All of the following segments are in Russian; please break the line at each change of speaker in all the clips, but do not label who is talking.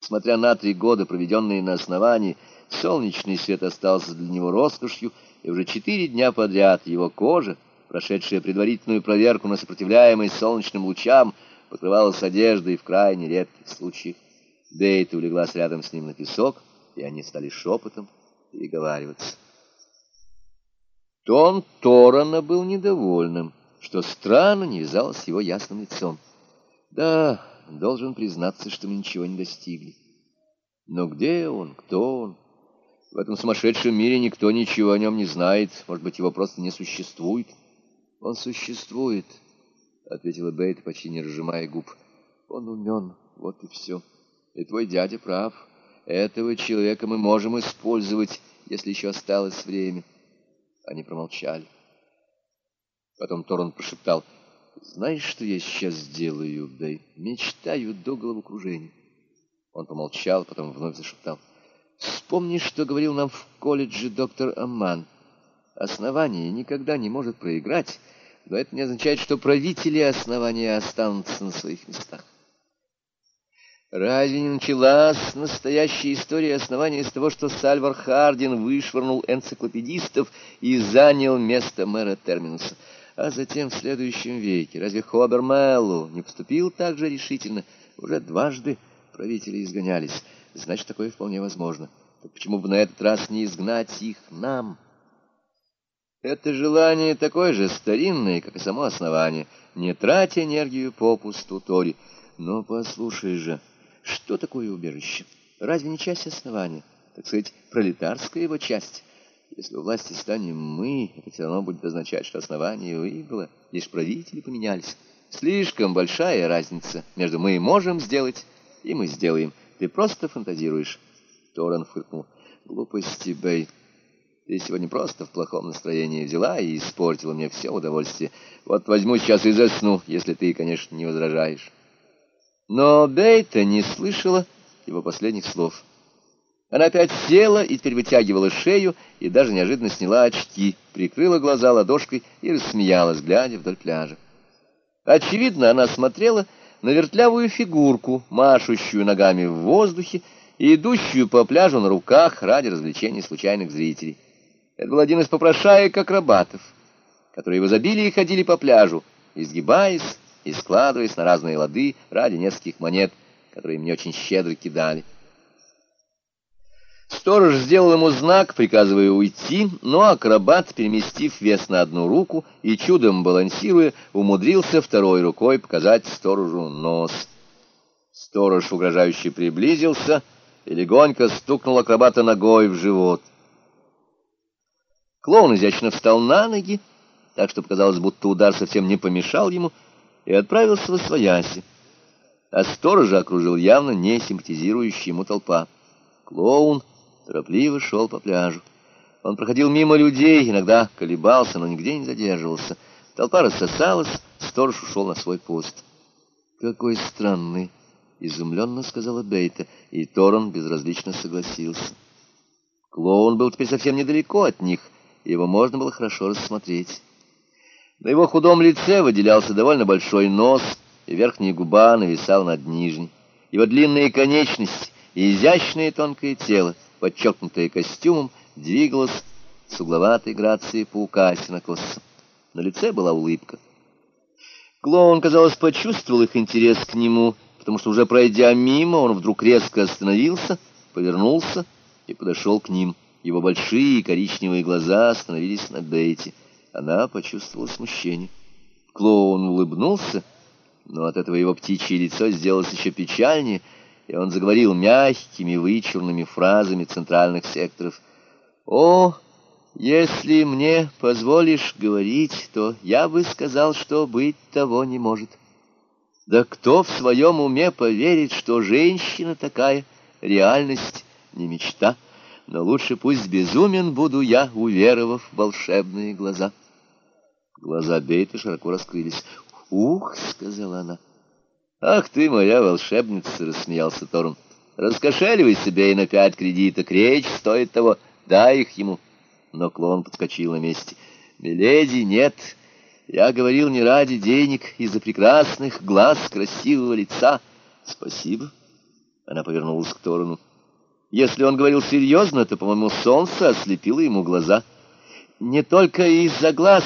Смотря на три года, проведенные на основании, солнечный свет остался для него роскошью, и уже четыре дня подряд его кожа, прошедшая предварительную проверку на сопротивляемость солнечным лучам, покрывалась одеждой в крайне редких случаях. Дейта улеглась рядом с ним на песок, и они стали шепотом переговариваться. Тон Торана был недовольным, что странно не вязалось его ясным лицом. Да, должен признаться, что мы ничего не достигли. Но где он, кто он? В этом сумасшедшем мире никто ничего о нем не знает. Может быть, его просто не существует. Он существует, — ответила Бейт, почти не разжимая губ. Он умен, вот и все. И твой дядя прав. Этого человека мы можем использовать, если еще осталось время. Они промолчали. Потом Торон прошептал, «Знаешь, что я сейчас сделаю, Бэй? Мечтаю до головокружения». Он помолчал, потом вновь зашептал, «Вспомни, что говорил нам в колледже доктор Амман. Основание никогда не может проиграть, но это не означает, что правители основания останутся на своих местах. Разве не началась настоящая история основания с того, что Сальвар Хардин вышвырнул энциклопедистов и занял место мэра Терминуса? А затем в следующем веке разве Хобер Мэллоу не поступил так же решительно? Уже дважды правители изгонялись. Значит, такое вполне возможно. Так почему бы на этот раз не изгнать их нам? Это желание такое же старинное, как и само основание. Не трать энергию попусту, Тори. Но послушай же... Что такое убежище? Разве не часть основания? Так сказать, пролетарская его часть. Если у власти станем мы, это все равно будет означать, что основание выиграло, лишь правители поменялись. Слишком большая разница между «мы можем сделать» и «мы сделаем». Ты просто фантазируешь. Торрен фыркнул. Глупости, Бэй. Ты сегодня просто в плохом настроении взяла и испортила мне все удовольствие. Вот возьму сейчас и засну, если ты, конечно, не возражаешь. Но Бейта не слышала его последних слов. Она опять села и теперь вытягивала шею и даже неожиданно сняла очки, прикрыла глаза ладошкой и рассмеялась, глядя вдоль пляжа. Очевидно, она смотрела на вертлявую фигурку, машущую ногами в воздухе и идущую по пляжу на руках ради развлечения случайных зрителей. Это был один из попрошаек-акробатов, которые в изобилии ходили по пляжу, изгибаясь и складываясь на разные лады ради нескольких монет, которые мне очень щедро кидали. Сторож сделал ему знак, приказывая уйти, но акробат, переместив вес на одну руку и чудом балансируя, умудрился второй рукой показать сторожу нос. Сторож угрожающе приблизился и легонько стукнул акробата ногой в живот. Клоун изящно встал на ноги, так что показалось, будто удар совсем не помешал ему, и отправился в Освояси. А сторожа окружил явно не симпатизирующая ему толпа. Клоун торопливо шел по пляжу. Он проходил мимо людей, иногда колебался, но нигде не задерживался. Толпа рассосалась, сторож ушел на свой пост. «Какой странный!» — изумленно сказала Бейта, и Торон безразлично согласился. Клоун был теперь совсем недалеко от них, и его можно было хорошо рассмотреть. На его худом лице выделялся довольно большой нос, и верхняя губа нависала над нижней. Его длинные конечности и изящное тонкое тело, подчеркнутое костюмом, двигалось с угловатой грацией паука синокоса. На лице была улыбка. Клоун, казалось, почувствовал их интерес к нему, потому что, уже пройдя мимо, он вдруг резко остановился, повернулся и подошел к ним. Его большие коричневые глаза остановились на Бейте. Она почувствовала смущение. Клоун улыбнулся, но от этого его птичье лицо сделалось еще печальнее, и он заговорил мягкими, вычурными фразами центральных секторов. «О, если мне позволишь говорить, то я бы сказал, что быть того не может. Да кто в своем уме поверит, что женщина такая реальность, не мечта?» но лучше пусть безумен буду я, уверовав в волшебные глаза. Глаза Бейта широко раскрылись. «Ух!» — сказала она. «Ах ты, моя волшебница!» — рассмеялся Торн. «Раскошеливай себе и на пять кредиток. Речь стоит того. Дай их ему». Но клон подскочил на месте. «Миледи, нет. Я говорил не ради денег, из-за прекрасных глаз красивого лица. Спасибо». Она повернулась к Торону. Если он говорил серьезно, то, по-моему, солнце ослепило ему глаза. Не только из-за глаз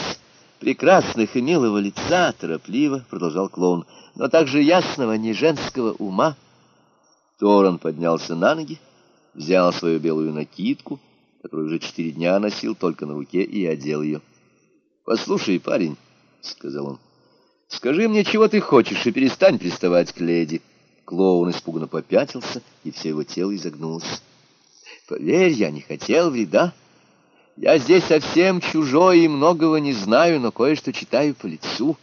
прекрасных и милого лица, торопливо продолжал клоун, но также ясного, не женского ума. Торон поднялся на ноги, взял свою белую накидку, которую уже четыре дня носил только на руке, и одел ее. «Послушай, парень», — сказал он, — «скажи мне, чего ты хочешь, и перестань приставать к леди». Клоун испуганно попятился, и все его тело изогнулось. «Поверь, я не хотел вреда. Я здесь совсем чужой и многого не знаю, но кое-что читаю по лицу.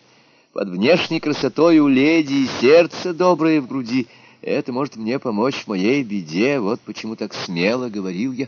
Под внешней красотой у леди и сердце доброе в груди. Это может мне помочь в моей беде, вот почему так смело говорил я».